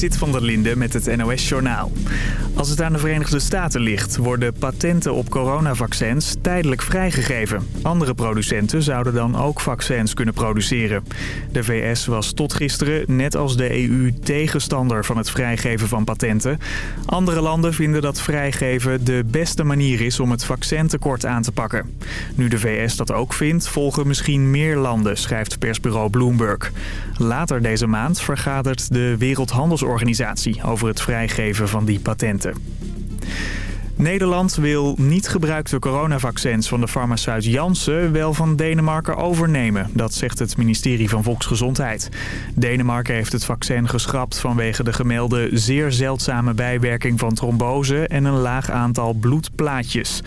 Zit van der Linde met het NOS-journaal. Als het aan de Verenigde Staten ligt, worden patenten op coronavaccins tijdelijk vrijgegeven. Andere producenten zouden dan ook vaccins kunnen produceren. De VS was tot gisteren, net als de EU, tegenstander van het vrijgeven van patenten. Andere landen vinden dat vrijgeven de beste manier is om het vaccintekort aan te pakken. Nu de VS dat ook vindt, volgen misschien meer landen, schrijft persbureau Bloomberg. Later deze maand vergadert de Wereldhandelsorganisatie over het vrijgeven van die patenten. Nederland wil niet gebruikte coronavaccins van de farmaceut Janssen wel van Denemarken overnemen. Dat zegt het ministerie van Volksgezondheid. Denemarken heeft het vaccin geschrapt vanwege de gemelde zeer zeldzame bijwerking van trombose en een laag aantal bloedplaatjes.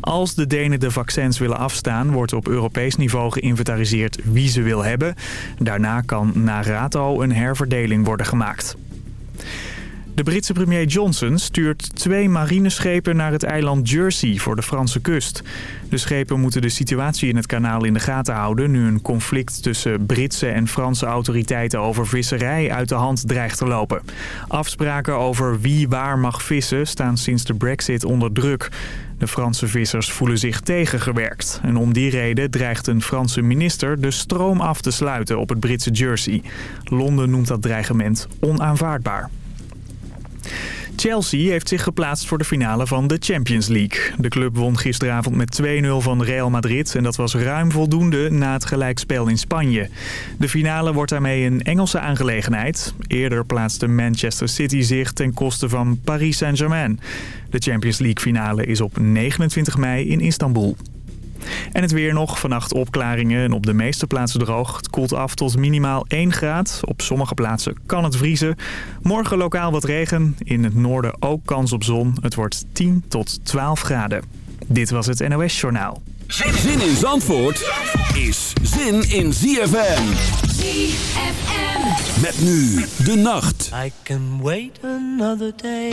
Als de Denen de vaccins willen afstaan, wordt op Europees niveau geïnventariseerd wie ze wil hebben. Daarna kan na rato een herverdeling worden gemaakt. De Britse premier Johnson stuurt twee marineschepen naar het eiland Jersey voor de Franse kust. De schepen moeten de situatie in het kanaal in de gaten houden... nu een conflict tussen Britse en Franse autoriteiten over visserij uit de hand dreigt te lopen. Afspraken over wie waar mag vissen staan sinds de brexit onder druk. De Franse vissers voelen zich tegengewerkt. En om die reden dreigt een Franse minister de stroom af te sluiten op het Britse Jersey. Londen noemt dat dreigement onaanvaardbaar. Chelsea heeft zich geplaatst voor de finale van de Champions League. De club won gisteravond met 2-0 van Real Madrid en dat was ruim voldoende na het gelijkspel in Spanje. De finale wordt daarmee een Engelse aangelegenheid. Eerder plaatste Manchester City zich ten koste van Paris Saint-Germain. De Champions League finale is op 29 mei in Istanbul. En het weer nog. Vannacht opklaringen en op de meeste plaatsen droog. Het koelt af tot minimaal 1 graad. Op sommige plaatsen kan het vriezen. Morgen lokaal wat regen. In het noorden ook kans op zon. Het wordt 10 tot 12 graden. Dit was het NOS Journaal. Zin in Zandvoort is zin in ZFM. ZFM. Met nu de nacht. I can wait another day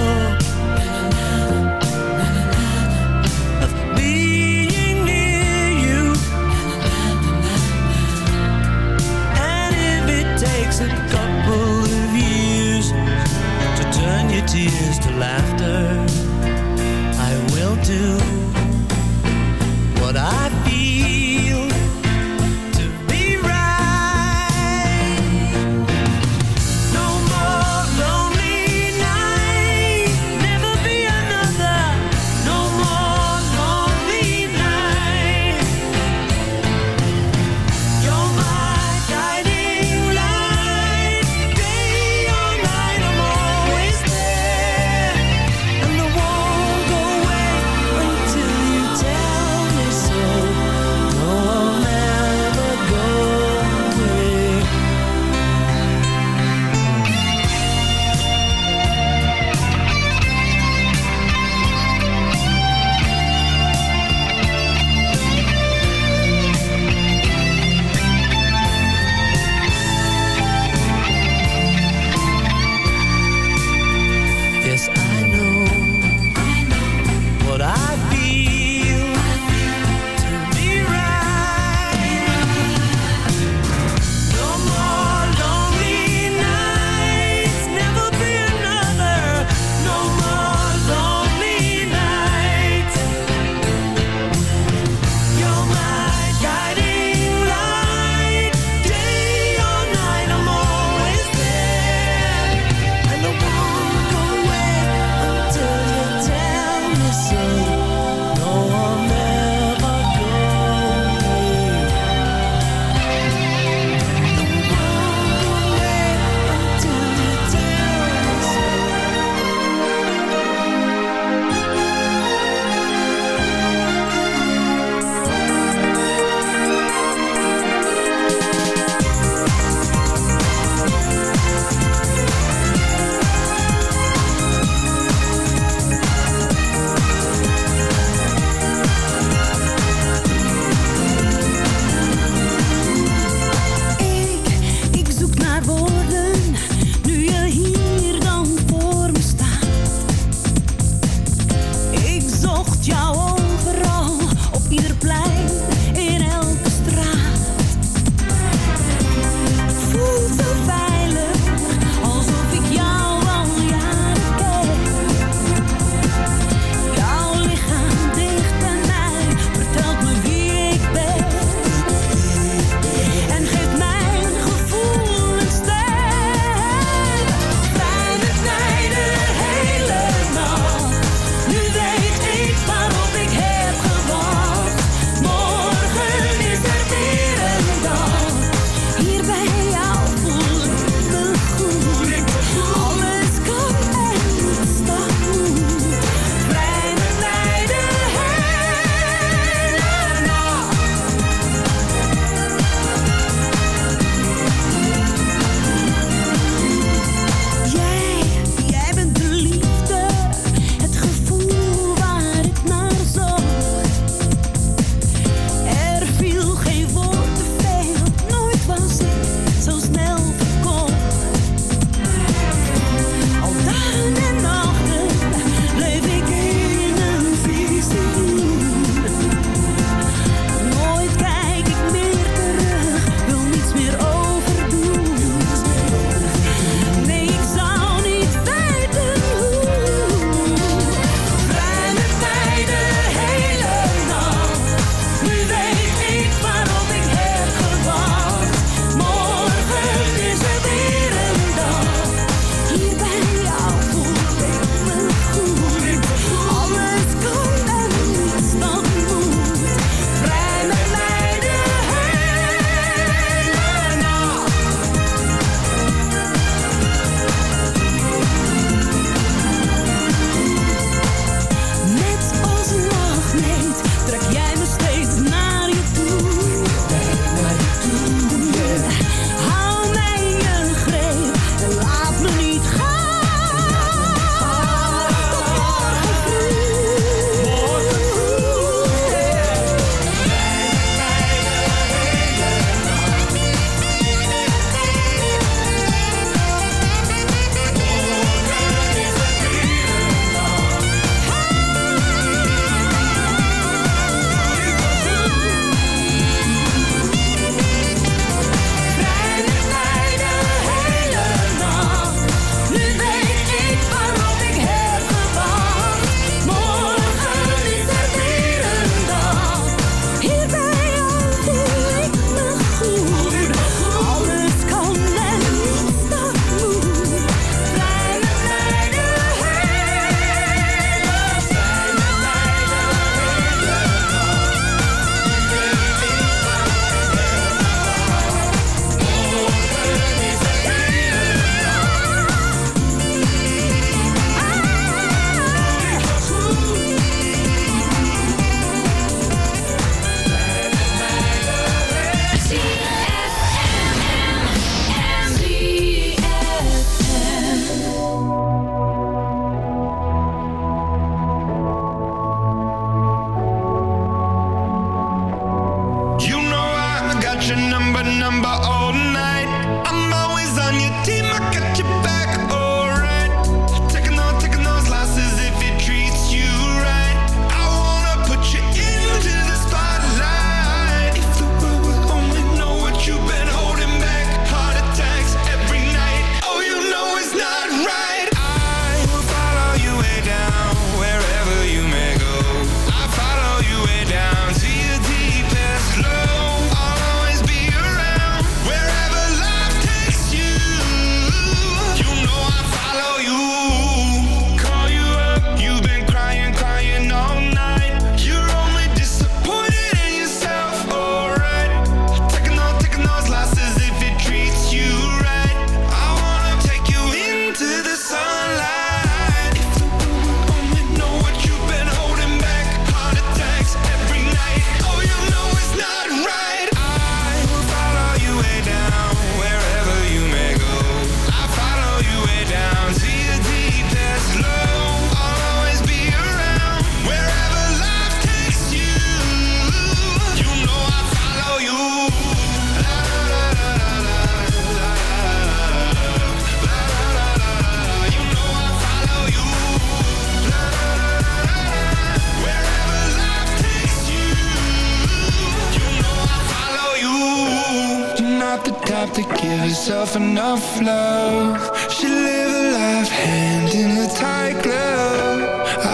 to laughter, I will do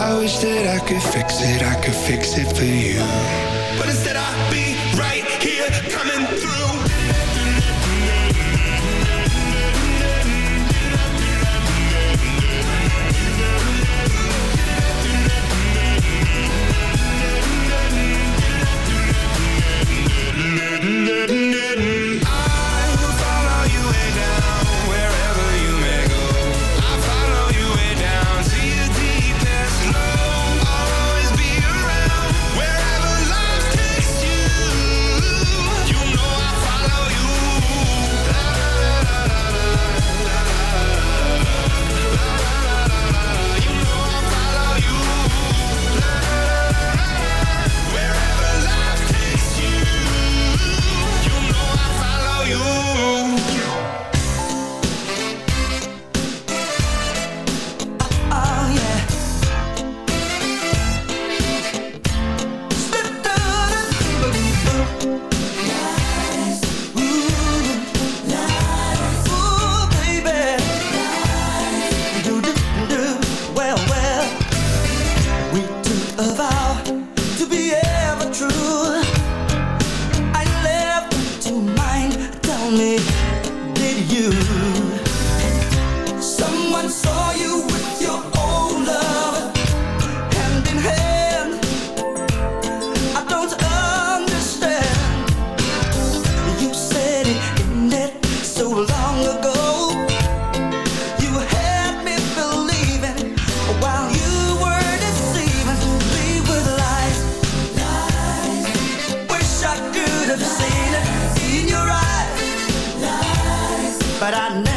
I wish that I could fix it, I could fix it for you. But instead, I'd be right. but I never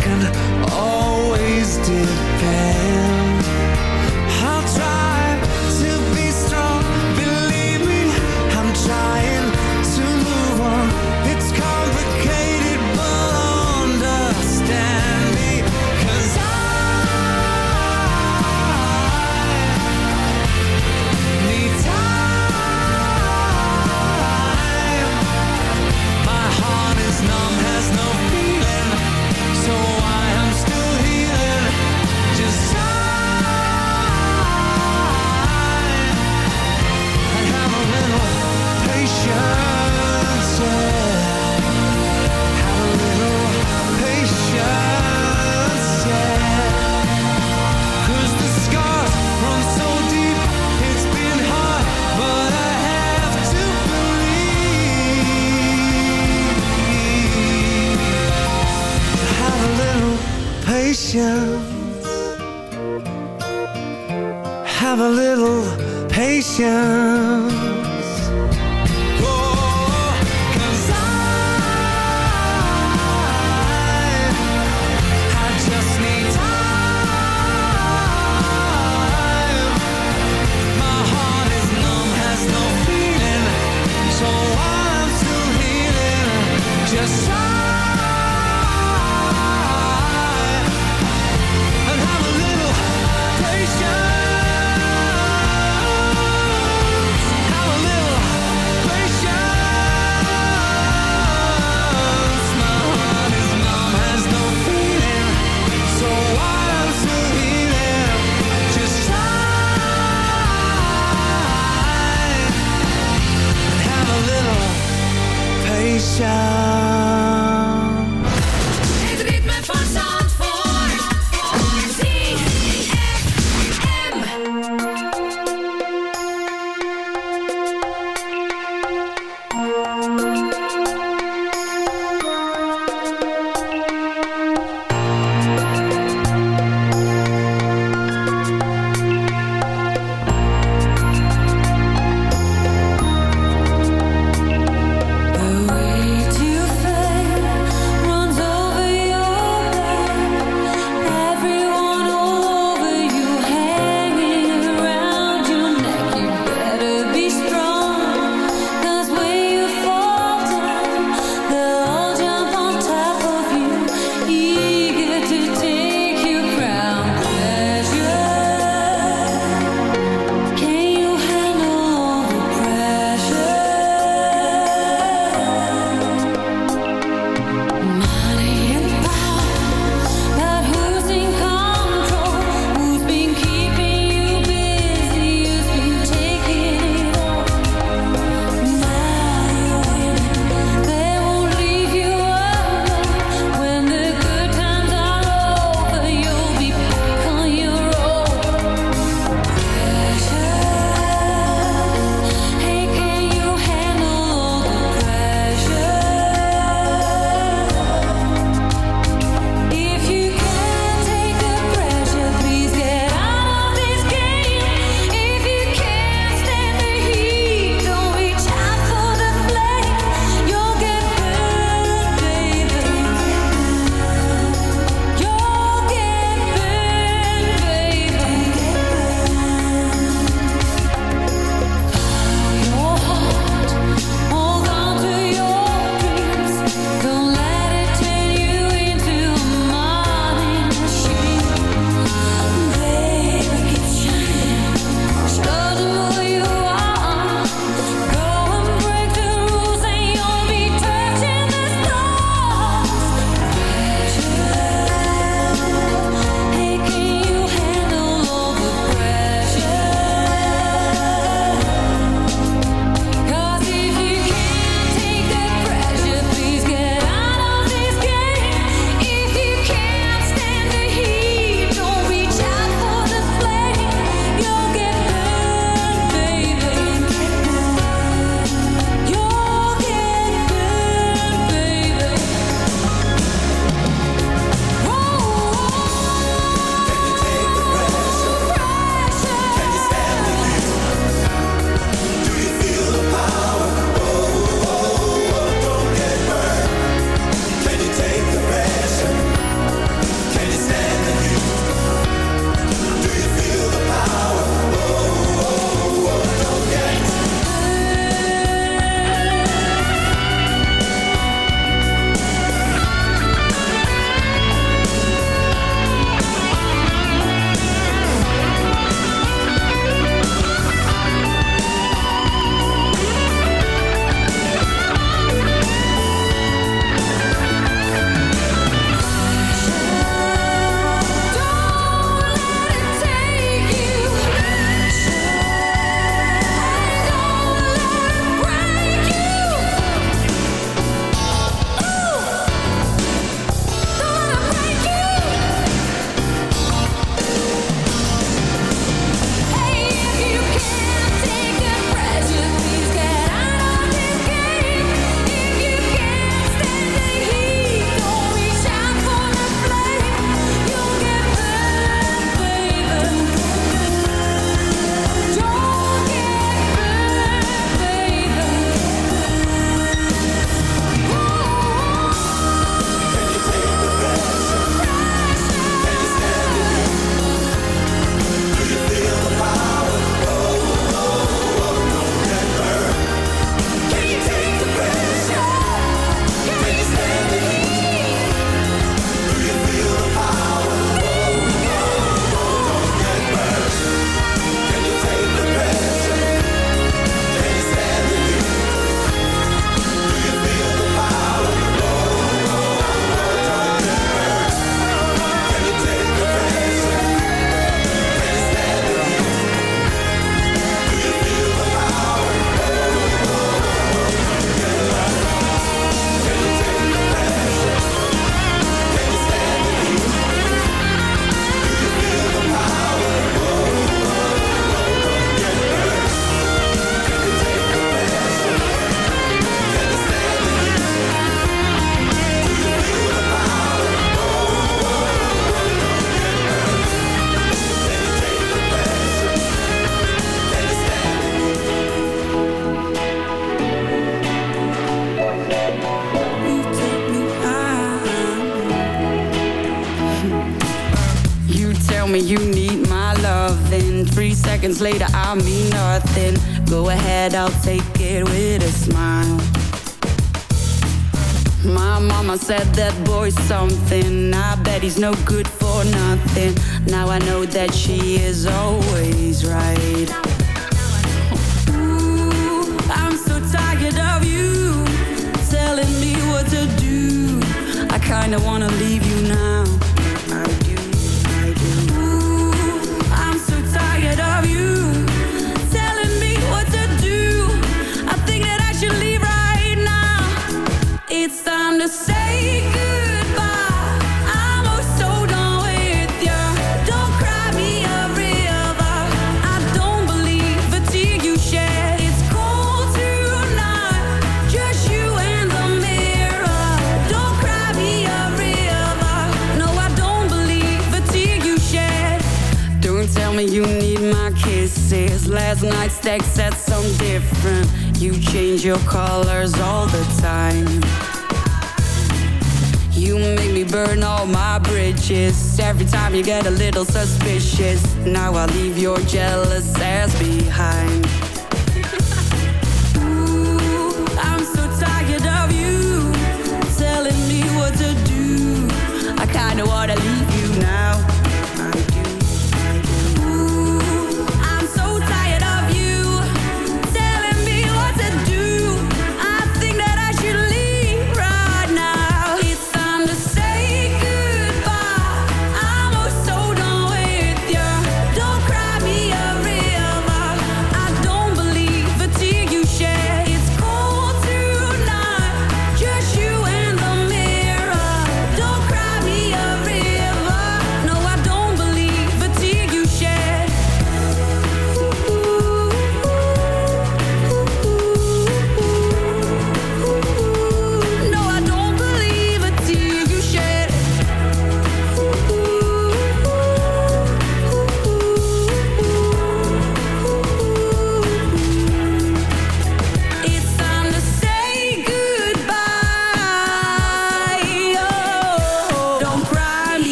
Every time you get a little suspicious Now I leave your jealous ass behind.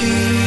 just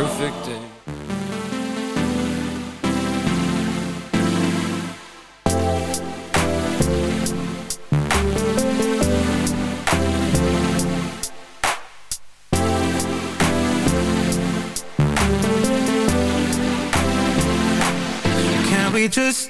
perfect day. Can we just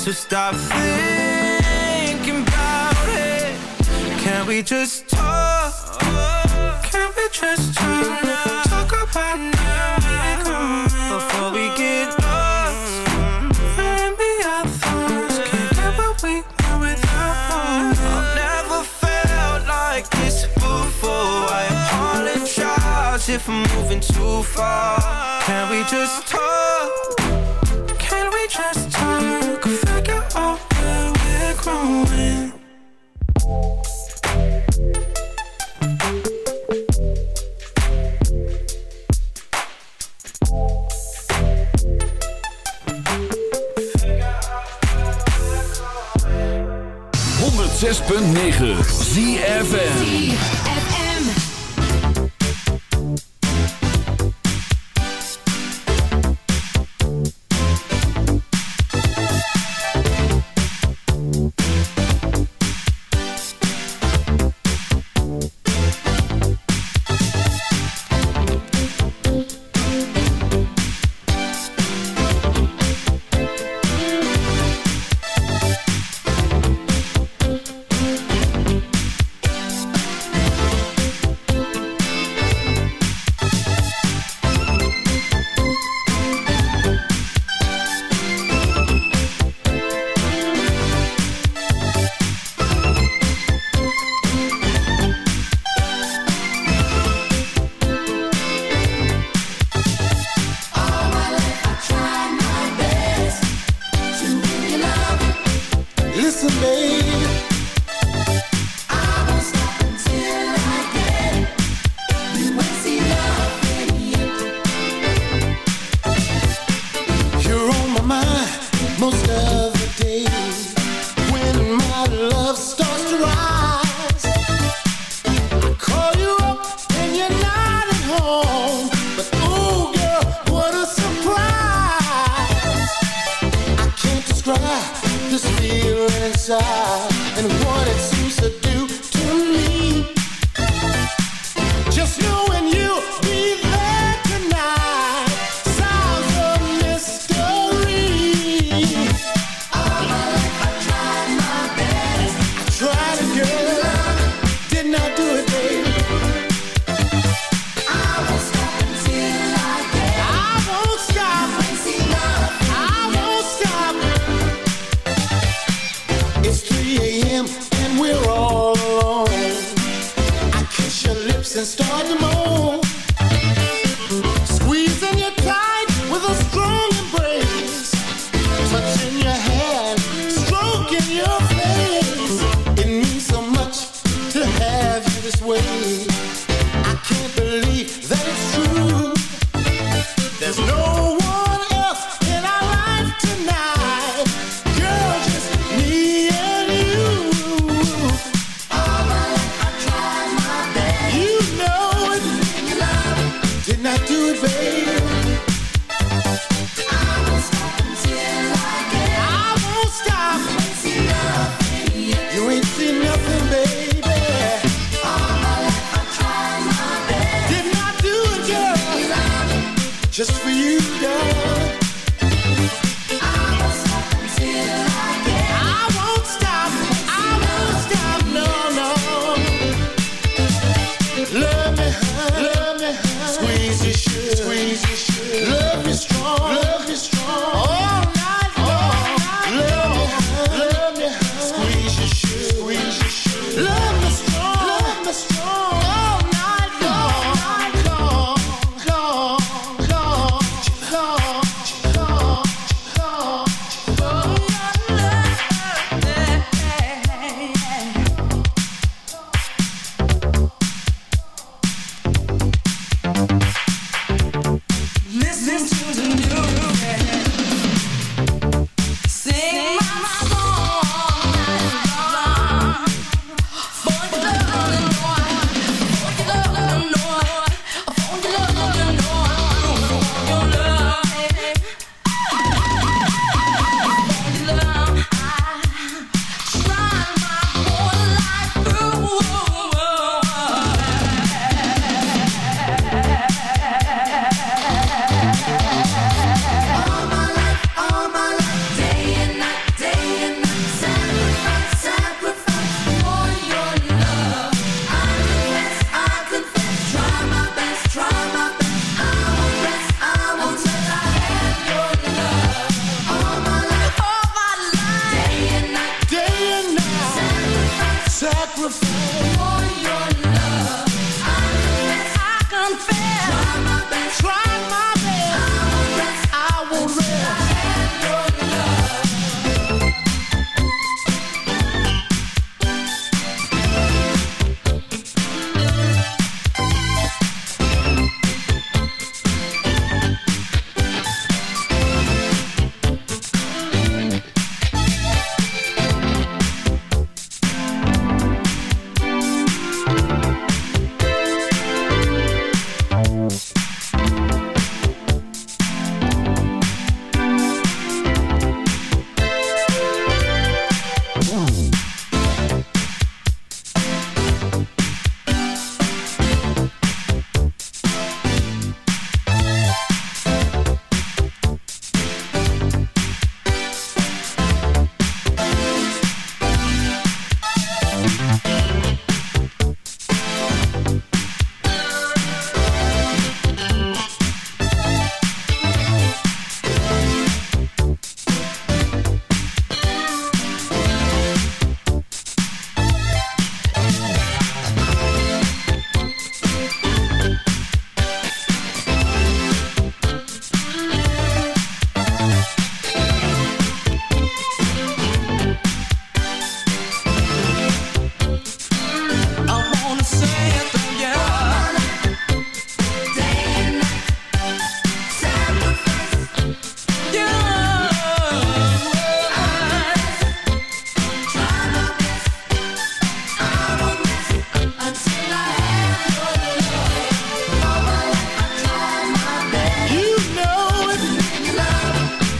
So stop thinking about it. Can we just talk? Can we just talk? Talk about now before we get lost. Maybe our thoughts can't get what we want without knowing. I've never felt like this before. I apologize if I'm moving too far. Can we just talk? 106.9 ZFN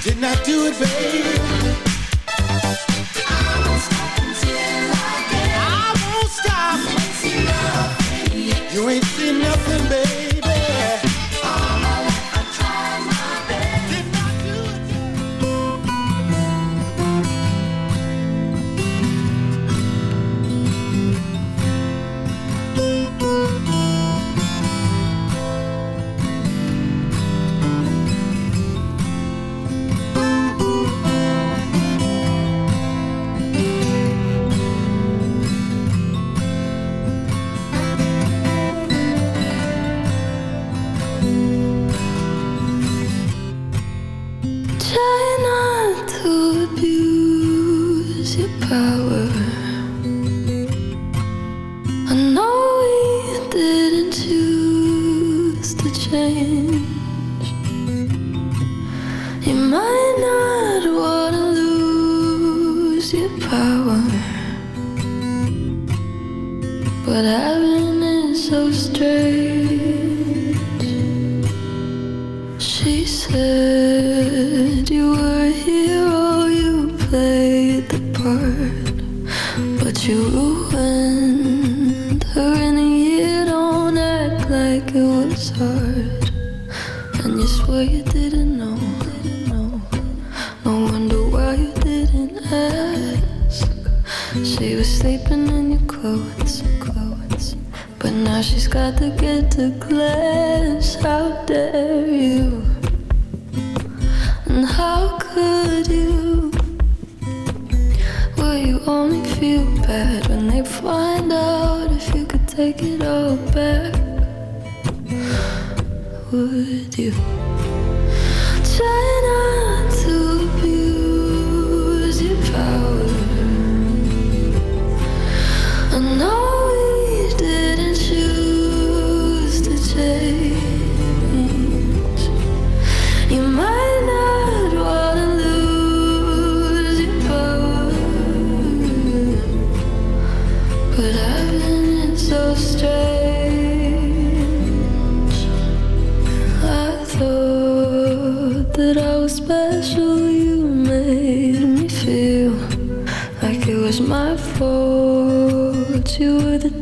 Did not do it, babe. I won't stop until I get. You you ain't seen nothing babe. take it all back, would you?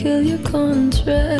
kill your contract.